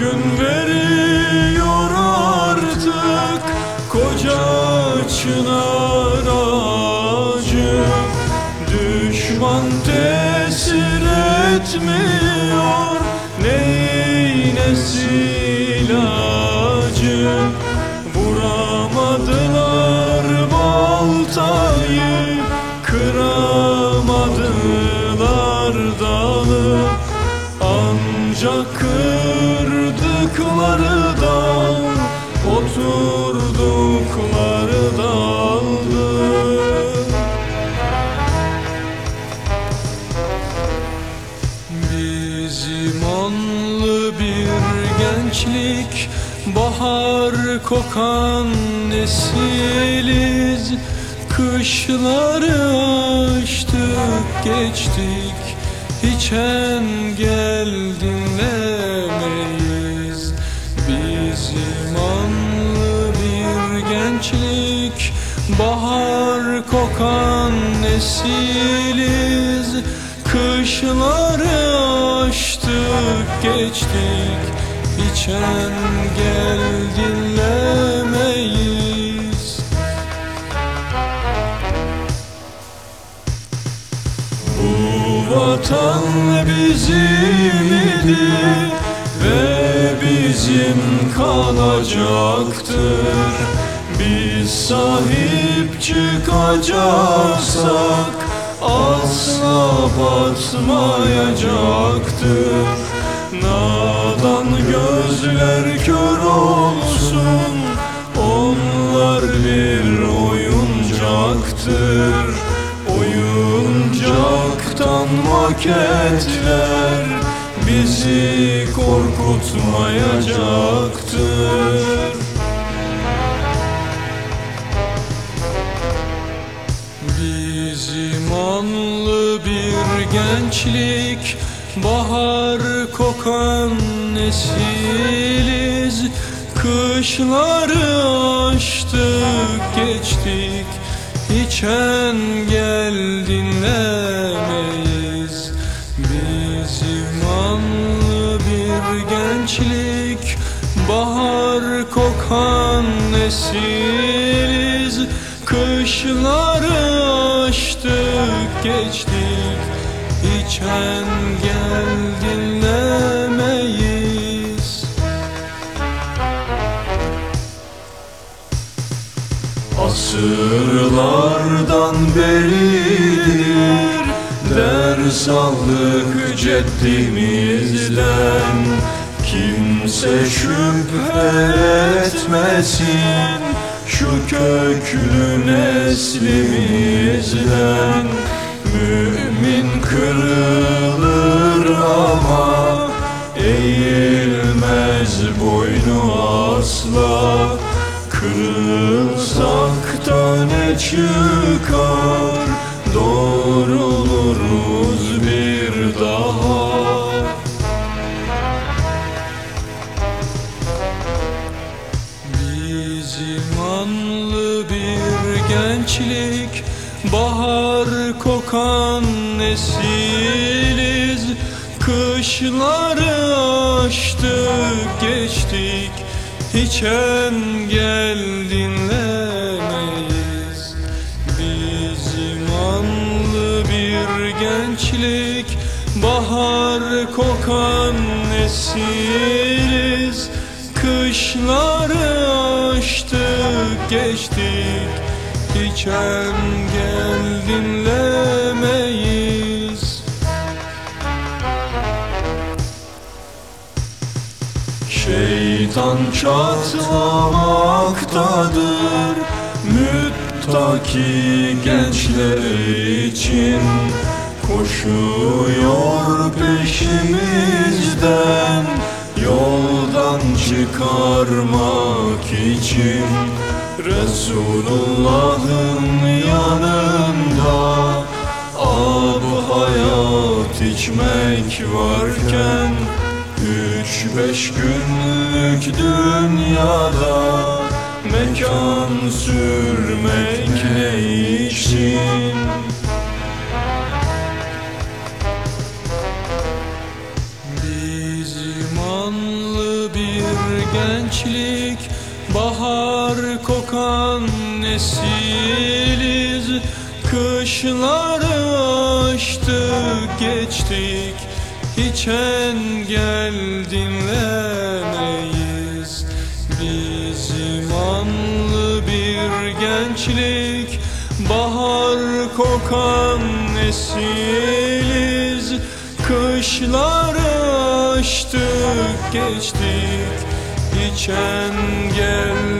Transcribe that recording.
Gün veriyor artık koca çınar ağacı. Düşman tesir etmiyor neynesi ilacı Vuramadılar baltayı Kıramadılar dalı. Ancak kırdıkları dal Oturdukları daldı Bizim anlı bir gençlik Bahar kokan nesiliz Kışları aştık geçtik Hiç engel dinlemeyiz Bizim anlı bir gençlik Bahar kokan nesiliz. Kışları aştık geçtik Hiç engel dinlemeyiz. Bu vatan bizim idi ve bizim kalacaktır. Biz sahip çıkacaksak asla batmayacaktır. Nadan gözler kör olsun onlar bir oyuncaktır. Oyuncaktan maketler bizi korkutmayacaktır. Bizim anlı bir gençlik Bahar kokan nesiliz. Kışları aştık geçtik. Hiç engel dinlemeyiz Bizim anlı bir gençlik Bahar kokan nesiliz. Kışları aştık geçtik. Hiç engel dinlemeyiz. Asırlardan beridir Ders aldık ceddimizden Kimse şüphe etmesin Şu köklü neslimizden Mümin kırılır ama Eğilmez boynu asla. Kırılsak da ne çıkar? Doğruluruz gençlik Bahar kokan nesiliz. Kışları aştık geçtik Hiç engel dinlemeyiz. Bizim anlı bir gençlik Bahar kokan nesiliz. Kışları aştık geçtik Hiç engel dinlemeyiz Şeytan çatlamaktadır Müttaki gençler için. Koşuyor peşimizden Yoldan çıkarmak için Resulullah'ın yanında Ab hayat içmek varken Üç beş günlük dünyada Mekan sürmek ne için? Bizim anlı bir gençlik Bahar kokan nesiliz Kışları aştık geçtik. Hiç engel dinlemeyiz. Biz imanlı bir gençlik. Bahar kokan nesiliz Kışları aştık geçtik Engel dinlemeyiz